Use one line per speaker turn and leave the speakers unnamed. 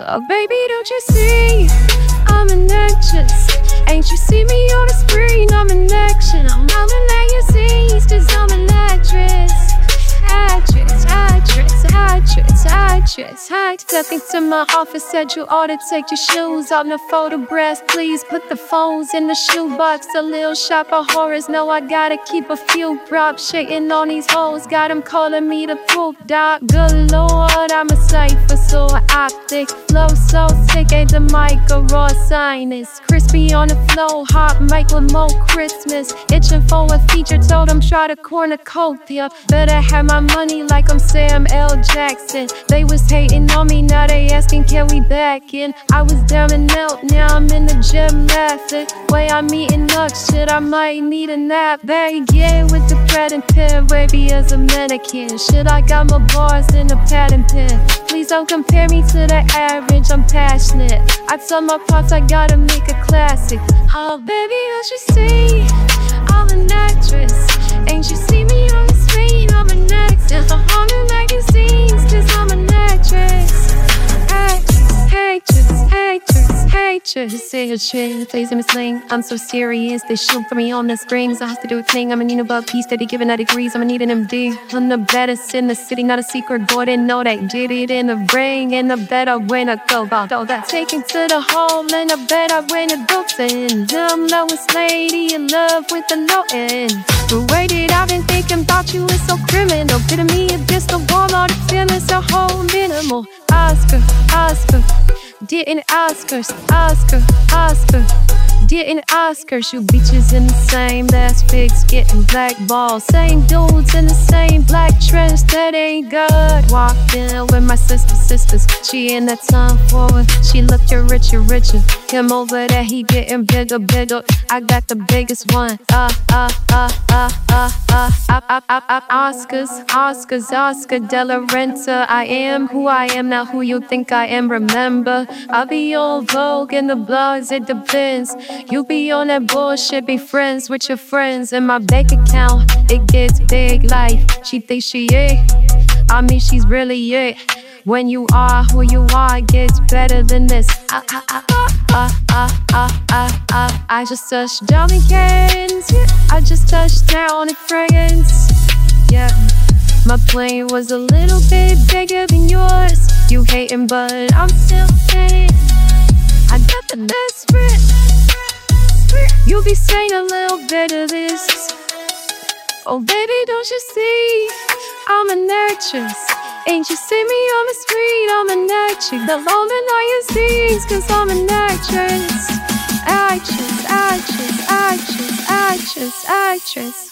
Oh, baby, don't you see? I'm an actress. Ain't you see me on the screen? I'm an action. I'm out in magazines, cause I'm an actress. Actress, actress, actress, actress, actress. Stepping to my office, said you ought to take your shoes off the photo photographs. Please put the phones in the shoebox. A little shop of horrors. Know I gotta keep a few props. Shaking on these hoes, got them calling me the poop dog. Good lord, I'm a cipher, so I optic. Flow so sick, ain't the mic a raw sinus. Crispy on the flow, hot mic with more Christmas. Itching for a feature, told them try to cornucopia. Better have my money like I'm Sam L. Jackson. They was hating on me, now they asking, can we back in? I was down and out, now I'm in the gym laughing. Way I'm eating up, shit, I might need a nap. Very yeah, with the bread and pen, baby, as a mannequin. Shit, I got my bars in a pattern pen. Please don't compare me to the average, I'm passionate. I tell my pops I gotta make a classic. Oh, baby, don't you see? I'm an actress. Ain't you see me on the screen? I'm an actress. I'm in magazines, a shit, plays in a sling. I'm so serious, they shoot for me on the screens. I have to do a thing, I'm a need above piece, steady giving out degrees. I'm a need an MD. I'm the baddest in the city, not a secret. Boy, didn't know they did it in the ring. In the when I go about. Throw that taken to the home, and I bet I win a dolphin. I'm lowest lady in love with the low end. The way that I've been thinking about you is so criminal. Pitting me against the wall, all the feelings so whole minimal. Oscar, Oscar, didn't Oscars, Oscar, Oscar. Getting Oscars, you bitches in the same last pigs, getting black balls. Same dudes in the same black trench, that ain't good. Walked in my sister, sisters. She in that time forward. She lookin' richer, richer. Him over there, he getting bigger, bigger. I got the biggest one. Uh, uh, uh, uh, uh, uh. Up, up, up. Oscars, Oscars, Oscar De La Renta. I am who I am, not who you think I am. Remember, I'll be all Vogue in the blogs, it depends. You be on that bullshit, be friends with your friends. In my bank account, it gets big life. She thinks she it. I mean, she's really it. When you are who you are, it gets better than this. I, I, I, I, I, I, just touched Johnny Cans. Yeah. I just touched down in France. Yeah. My plane was a little bit bigger than yours. You hating, but I'm still hating. I got the best friend. You'll be saying a little bit of this. Oh, baby, don't you see? I'm an actress. Ain't you see me on the street? I'm an actress. The moment I scenes, cause I'm an actress. Actress, actress, actress, actress, actress.